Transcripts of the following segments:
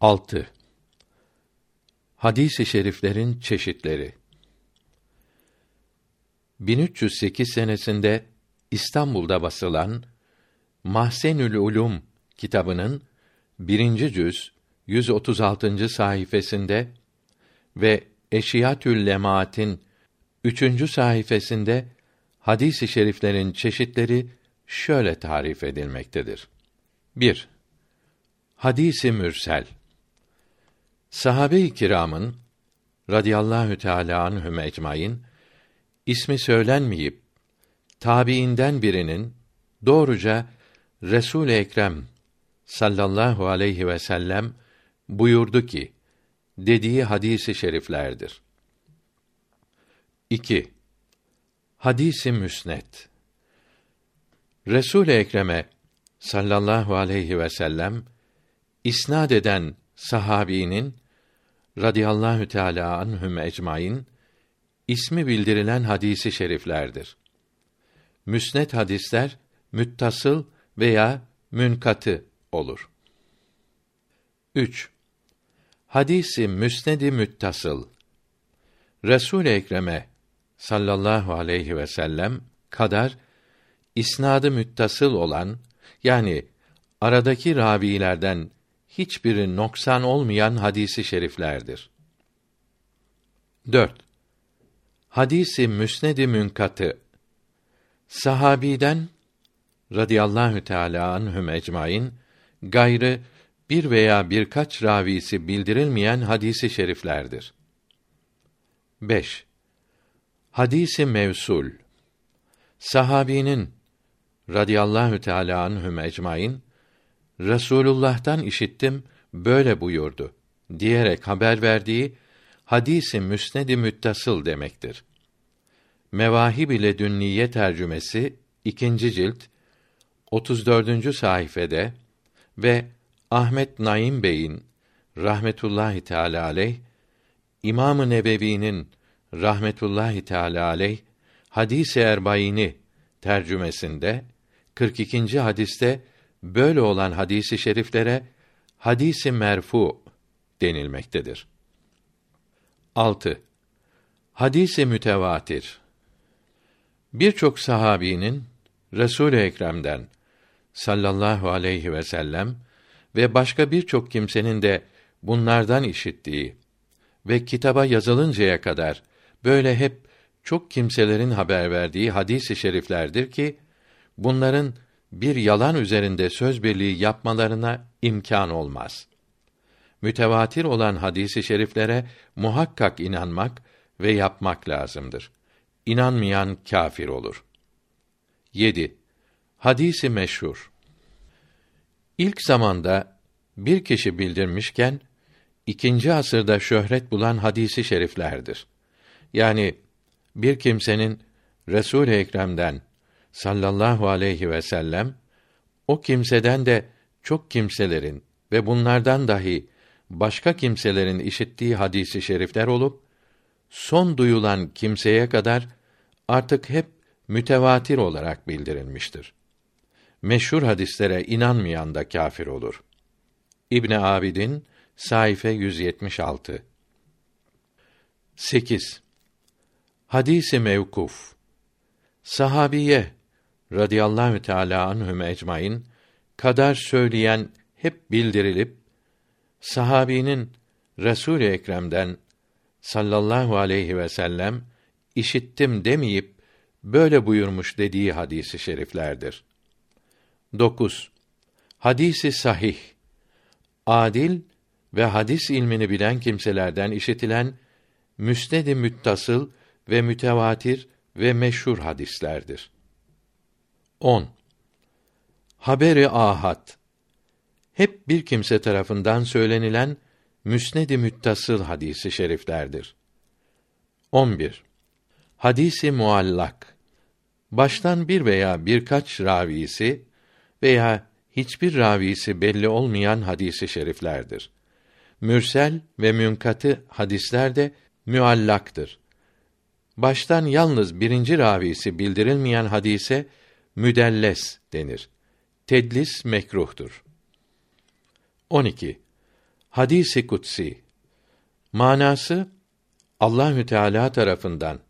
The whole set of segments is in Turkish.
6. Hadis-i şeriflerin çeşitleri. 1308 senesinde İstanbul'da basılan Mahsenül Ulum kitabının birinci cüz 136. sayfasında ve Eşiyatül Lemaat'in üçüncü sayfasında hadis-i şeriflerin çeşitleri şöyle tarif edilmektedir. 1. Hadisi mürsel Sahabe-i kiramın radıyallahu teâlâ anhum ecmaîn ismi söylenmeyip tabiinden birinin doğruca Resul Ekrem sallallahu aleyhi ve sellem buyurdu ki dediği hadisi şeriflerdir. 2. Hadisi müsnet. Resul Ekrem'e sallallahu aleyhi ve sellem isnad eden sahabinin radıyallahu teala anhum ecmaîn ismi bildirilen hadisi şeriflerdir. Müsnet hadisler müttasıl veya münkatı olur. 3. Hadisi müsnedi müttasıl. Resul Ekrem'e sallallahu aleyhi ve sellem kadar isnadı müttasıl olan yani aradaki ravilerden hiçbiri noksan olmayan hadisi şeriflerdir. 4. Hadisi müsnedi münkatı sahabiden radıyallahu teala anhum ecmaîn gayrı bir veya birkaç ravisi bildirilmeyen hadisi şeriflerdir. 5. Hadisi mevsul sahabinin radıyallahu teala anhum ecmaîn Resulullah'tan işittim böyle buyurdu diyerek haber verdiği hadisi müsnedi müttasıl demektir. Mevahib ile Dünniye tercümesi ikinci cilt 34. sayfede ve Ahmet Naim Bey'in rahmetullahi teala aleyh İmam-ı Nebevi'nin rahmetullahi teala aleyh hadis-i erbaini tercümesinde 42. hadiste böyle olan hadisi şeriflere hadisi merfu denilmektedir. 6. Hadisi mütevatir. Birçok sahabinin Resul Ekrem'den sallallahu aleyhi ve sellem ve başka birçok kimsenin de bunlardan işittiği ve kitaba yazılıncaya kadar böyle hep çok kimselerin haber verdiği hadis-i şeriflerdir ki bunların bir yalan üzerinde söz birliği yapmalarına imkan olmaz. Mütevatir olan hadisi şeriflere muhakkak inanmak ve yapmak lazımdır. İnanmayan kâfir olur. 7. Hadisi meşhur. İlk zamanda bir kişi bildirmişken ikinci asırda şöhret bulan hadisi şeriflerdir. Yani bir kimsenin Resul-i Ekrem'den sallallahu aleyhi ve sellem o kimseden de çok kimselerin ve bunlardan dahi başka kimselerin işittiği hadisi şerifler olup son duyulan kimseye kadar artık hep mütevatir olarak bildirilmiştir. Meşhur hadislere inanmayan da kâfir olur. İbn Abidin sayfa 176 8. Hadisi mevkuf Sahabiye radıyallahu teala anhum ecmaîn kadar söyleyen hep bildirilip sahabinin Resul-i Ekrem'den sallallahu aleyhi ve sellem işittim demeyip böyle buyurmuş dediği hadisi şeriflerdir. 9. Hadisi sahih. Adil ve hadis ilmini bilen kimselerden işitilen müsned-i müttasıl ve mütevatir ve meşhur hadislerdir. 10. Haberi ahad. Hep bir kimse tarafından söylenilen müsned-i müttasıl hadisi şeriflerdir. 11. Hadisi muallak. Baştan bir veya birkaç ravisi veya hiçbir ravisi belli olmayan hadisi şeriflerdir. Mürsel ve münkatı hadisler de müallaktır. Baştan yalnız birinci ravisi bildirilmeyen hadise müdelles denir. Tedlis mekruhtur. 12. Hadisi kutsi manası Allahü Teala tarafından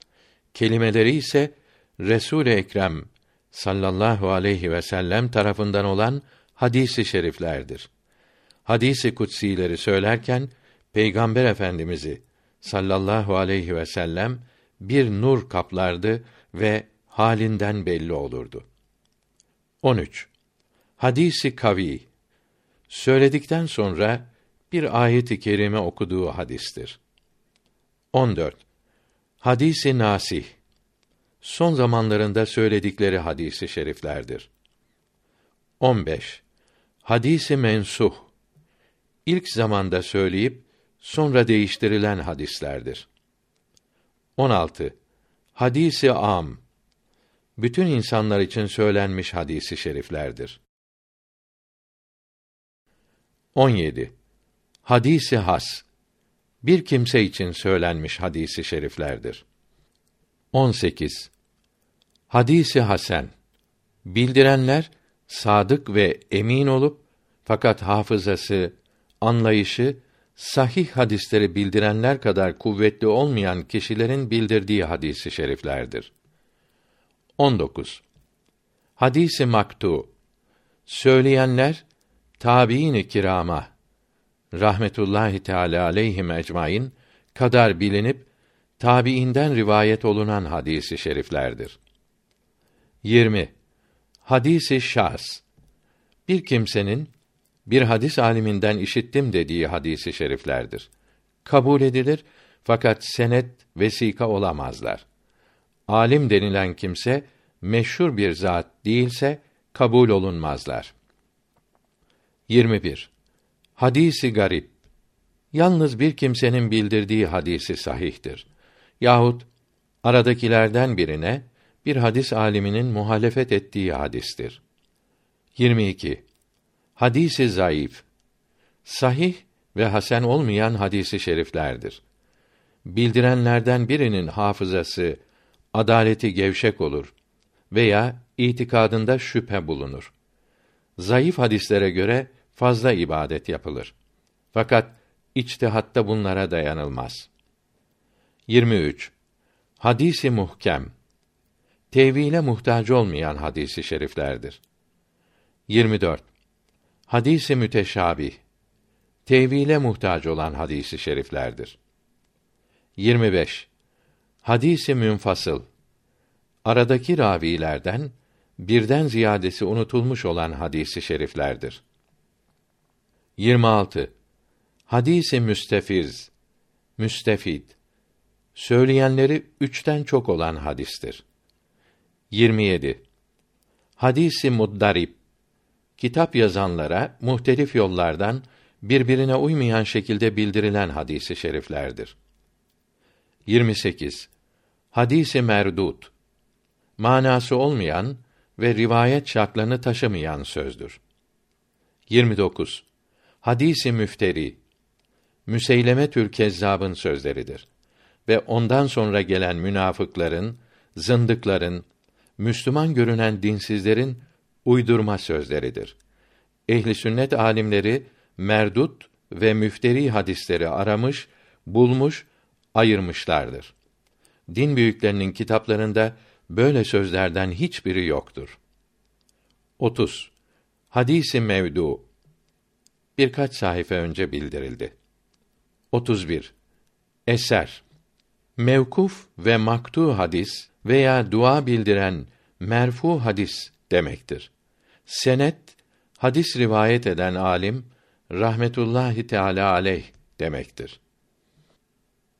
kelimeleri ise Resul Ekrem sallallahu aleyhi ve sellem tarafından olan hadisi şeriflerdir. Hadisi kutsileri söylerken Peygamber Efendimizi sallallahu aleyhi ve sellem bir nur kaplardı ve halinden belli olurdu. 13. Hadisi kavi söyledikten sonra bir ayet-i kerime okuduğu hadistir. 14. Hadisi nasih son zamanlarında söyledikleri hadisi şeriflerdir. 15. Hadisi mensuh ilk zamanda söyleyip sonra değiştirilen hadislerdir. 16. Hadisi am bütün insanlar için söylenmiş hadisi şeriflerdir. 17. Hadisi has bir kimse için söylenmiş hadisi şeriflerdir. 18. Hadisi hasen bildirenler sadık ve emin olup fakat hafızası, anlayışı sahih hadisleri bildirenler kadar kuvvetli olmayan kişilerin bildirdiği hadisi şeriflerdir. 19. Hadisi maktu söyleyenler tabiin-i kirama rahmetullahi teala aleyhim ecmaîn kadar bilinip tabiinden rivayet olunan hadisi şeriflerdir. 20. Hadisi şahs bir kimsenin bir hadis aliminden işittim dediği hadisi şeriflerdir. Kabul edilir fakat senet vesika olamazlar. Alim denilen kimse meşhur bir zat değilse kabul olunmazlar. 21. Hadisi garip. Yalnız bir kimsenin bildirdiği hadisi sahihtir. Yahut aradakilerden birine bir hadis aliminin muhalefet ettiği hadistir. 22. Hadisi zayıf. Sahih ve hasen olmayan hadisi şeriflerdir. Bildirenlerden birinin hafızası, adaleti gevşek olur veya itikadında şüphe bulunur. Zayıf hadislere göre fazla ibadet yapılır. Fakat içtihatta bunlara dayanılmaz. 23. Hadisi muhkem. Tevhile muhtaç olmayan hadisi şeriflerdir. 24. Hadisi müteşabih. Tevhile muhtaç olan hadisi şeriflerdir. 25. Hadisi münfasıl. Aradaki ravilerden birden ziyadesi unutulmuş olan hadisi şeriflerdir. 26. Hadisi müstefiz. Müstefid. Söyleyenleri üçten çok olan hadistir. 27. Hadisi muddarip. Kitap yazanlara muhtelif yollardan birbirine uymayan şekilde bildirilen hadisi şeriflerdir. 28. Hadisi merdut. Manası olmayan ve rivayet şartlarını taşımayan sözdür. 29. Hadisi müfteri Müseyleme Tür Kezzab'ın sözleridir ve ondan sonra gelen münafıkların, zındıkların, Müslüman görünen dinsizlerin uydurma sözleridir. Ehli sünnet alimleri merdut ve müfteri hadisleri aramış, bulmuş, ayırmışlardır. Din büyüklerinin kitaplarında böyle sözlerden hiçbiri yoktur. 30. Hadisi mevdu birkaç sayfa önce bildirildi. 31. Eser Mevkuf ve maktu hadis veya dua bildiren merfu hadis demektir. Senet hadis rivayet eden alim rahmetullahi teala aleyh demektir.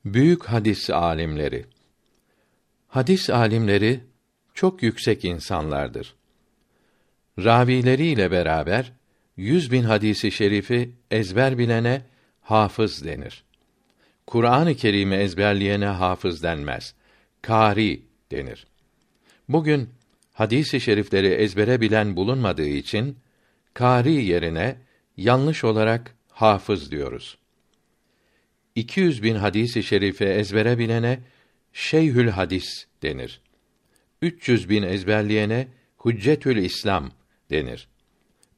Büyük hadis alimleri Hadis alimleri çok yüksek insanlardır. Ravileriyle beraber yüz bin hadisi şerifi ezber bilene hafız denir. Kur'an-ı Kerim'i ezberleyene hafız denmez. Kari denir. Bugün hadisi şerifleri ezbere bilen bulunmadığı için kari yerine yanlış olarak hafız diyoruz. 200 bin hadisi şerifi ezbere bilene şeyhül hadis denir. 300 bin ezberleyene hüccetül İslam denir.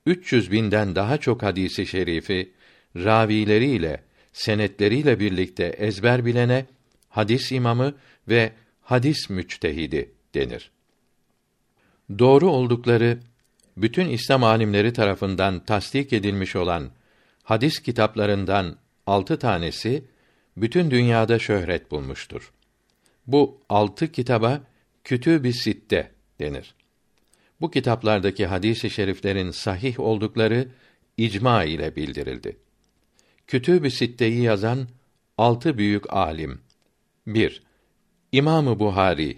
300 binden daha çok hadisi şerifi ravileriyle, senetleriyle birlikte ezber bilene hadis imamı ve hadis müçtehidi denir. Doğru oldukları bütün İslam alimleri tarafından tasdik edilmiş olan hadis kitaplarından altı tanesi bütün dünyada şöhret bulmuştur. Bu altı kitaba Kütüb-i Sitte denir. Bu kitaplardaki hadis-i şeriflerin sahih oldukları icma ile bildirildi. Kütüb-i Sitte'yi yazan altı büyük alim. 1. İmamı Buhari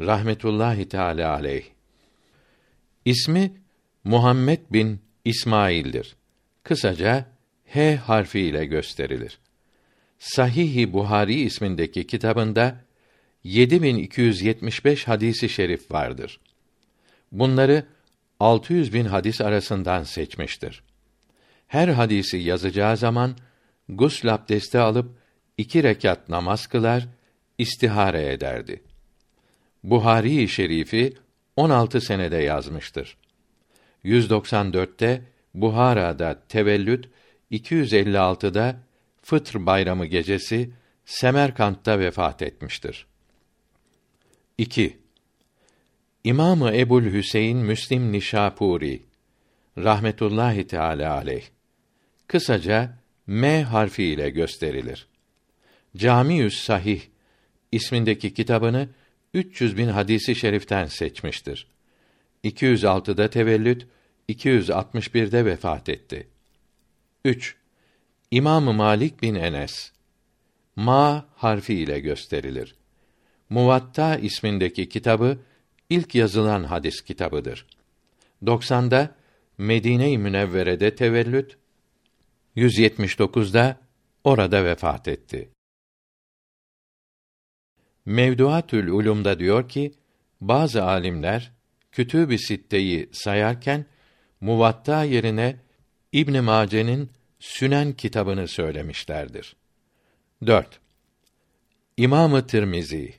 rahmetullahi teala aleyh. İsmi Muhammed bin İsmail'dir. Kısaca H harfi ile gösterilir. Sahih-i Buhari ismindeki kitabında 7275 hadisi şerif vardır. Bunları 600 bin hadis arasından seçmiştir. Her hadisi yazacağı zaman gusl abdesti alıp iki rekat namaz kılar, istihare ederdi. Buhari-i Şerifi 16 senede yazmıştır. 194'te Buhara'da tevellüt, 256'da Fıtr Bayramı gecesi Semerkant'ta vefat etmiştir. 2. İmamı Ebul Hüseyin Müslim Nişapuri rahmetullahi teala aleyh kısaca M harfi ile gösterilir. Camiüs Sahih ismindeki kitabını 300 bin hadisi şeriften seçmiştir. 206'da tevellüt, 261'de vefat etti. 3. İmam Malik bin Enes ma harfi ile gösterilir. Muvatta ismindeki kitabı ilk yazılan hadis kitabıdır. 90'da Medine-i Münevvere'de tevellüt, 179'da orada vefat etti. Mevduatül Ulum'da diyor ki, bazı alimler Kütüb-i Sitte'yi sayarken Muvatta yerine İbn Mace'nin Sünen kitabını söylemişlerdir. 4. İmamı Tirmizi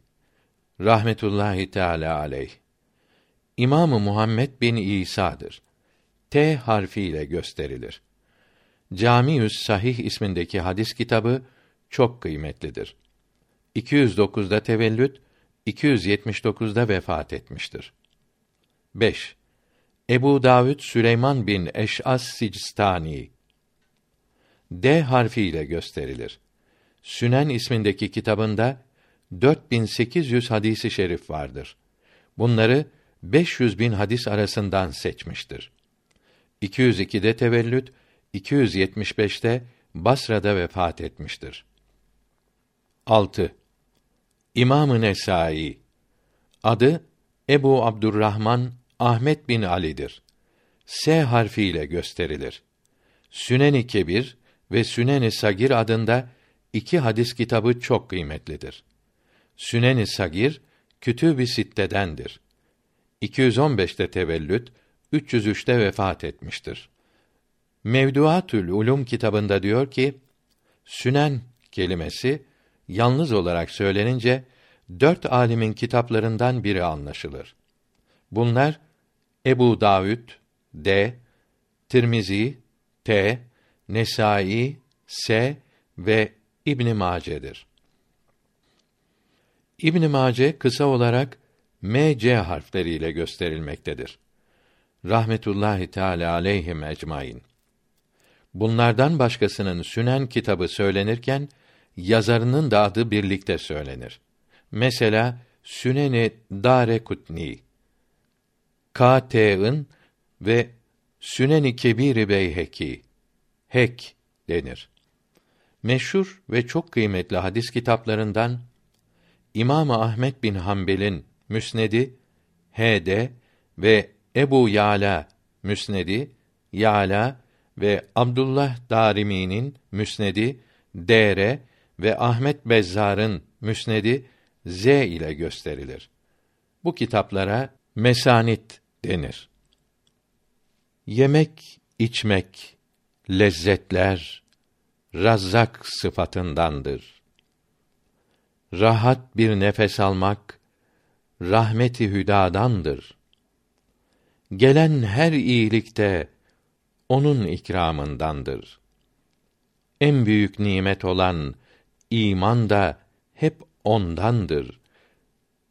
rahmetullahi teala aleyh İmamı Muhammed bin İsa'dır. T harfiyle gösterilir. Camiüs Sahih ismindeki hadis kitabı çok kıymetlidir. 209'da tevellüt, 279'da vefat etmiştir. 5. Ebu Davud Süleyman bin Eş'as Sicistani D harfiyle gösterilir. Sünen ismindeki kitabında 4800 hadisi şerif vardır. Bunları 500 bin hadis arasından seçmiştir. 202'de tevellüt, 275'te Basra'da vefat etmiştir. 6. İmam-ı Nesai adı Ebu Abdurrahman Ahmet bin Ali'dir. S harfiyle gösterilir. Sünen-i Kebir ve Sünen-i Sagir adında iki hadis kitabı çok kıymetlidir. Sünen-i Sagir Kütüb-i Sitte'dendir. 215'te tevellüt, 303'te vefat etmiştir. Mevduatül Ulum kitabında diyor ki, Sünen kelimesi yalnız olarak söylenince dört alimin kitaplarından biri anlaşılır. Bunlar Ebu Davud D, Tirmizi T, Nesai S ve İbn Mace'dir. İbn Mace kısa olarak MC harfleriyle gösterilmektedir. Rahmetullahi Teala aleyhim ecmaîn. Bunlardan başkasının Sünen kitabı söylenirken yazarının da adı birlikte söylenir. Mesela Süneni Darekutni, K.T.'ın ve Süneni Kebir Beyheki, Hek denir. Meşhur ve çok kıymetli hadis kitaplarından İmam Ahmed bin Hanbel'in Müsnedi H.D. ve Ebu Yala Müsnedi Yala ve Abdullah Darimi'nin Müsnedi D.R. ve Ahmet Bezzar'ın Müsnedi Z ile gösterilir. Bu kitaplara mesanit denir. Yemek, içmek, lezzetler Razzak sıfatındandır. Rahat bir nefes almak rahmeti hüdadandır. Gelen her iyilikte onun ikramındandır. En büyük nimet olan iman da hep ondandır.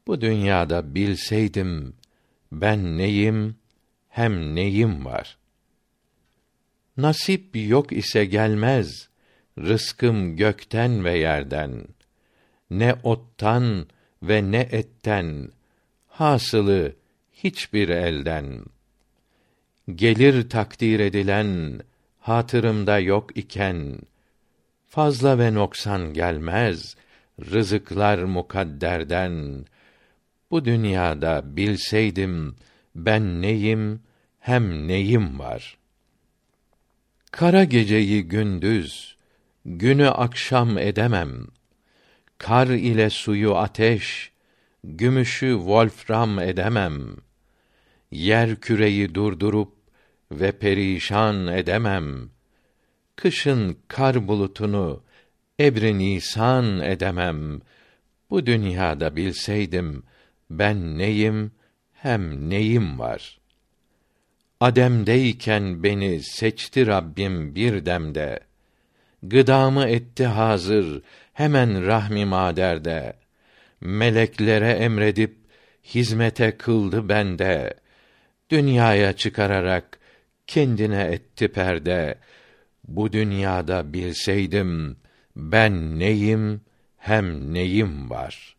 Bu dünyada bilseydim ben neyim hem neyim var. Nasip yok ise gelmez rızkım gökten ve yerden. Ne ottan ve ne etten hasılı hiçbir elden. Gelir takdir edilen hatırımda yok iken fazla ve noksan gelmez rızıklar mukadderden. Bu dünyada bilseydim ben neyim hem neyim var. Kara geceyi gündüz, günü akşam edemem. Kar ile suyu ateş, gümüşü wolfram edemem. Yer küreyi durdurup ve perişan edemem. Kışın kar bulutunu ebri nisan edemem. Bu dünyada bilseydim ben neyim hem neyim var. Adem'deyken beni seçti Rabbim bir demde. Gıdamı etti hazır hemen rahmi maderde. Meleklere emredip hizmete kıldı bende. Dünyaya çıkararak kendine etti perde. Bu dünyada bilseydim ben neyim hem neyim var.''